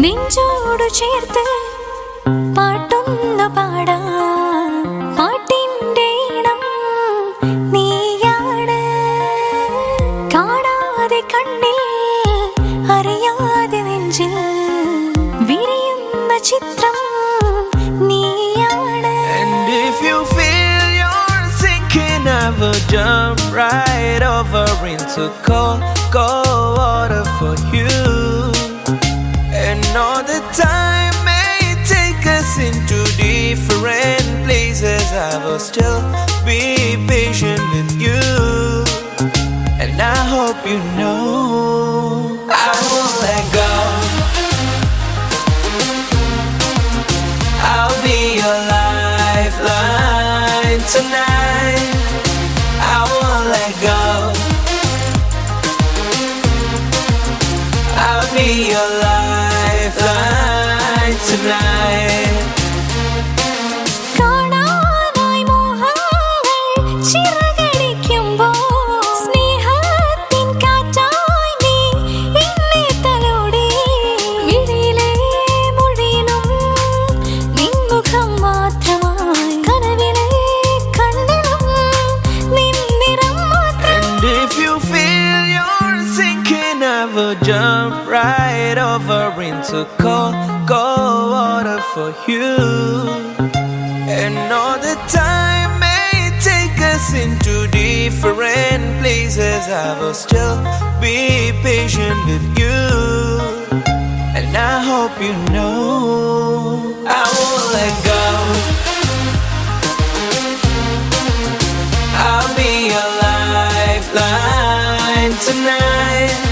നെഞ്ചോടു ചേർത്ത് പാട്ടൊന്നു പാടാ പാട്ടിന്റെ ഇണം നീയാണ് കാണാതെ കണ്ണിൽ അറിയാതെ നെഞ്ചിൽ വിരിയുന്ന ചിത്രം നീയാണ് And if you feel you're sinking, I jump right over into cold, cold into different places, I will still be patient with you. And I hope you know I won't let go. I'll be your lifeline tonight. I won't let go. I'll be your lifeline will jump right over into cold, cold water for you. And all the time may take us into different places, I will still be patient with you. And I hope you know I won't let go. I'll be your lifeline tonight.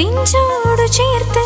നെഞ്ചോടു ചേർത്ത്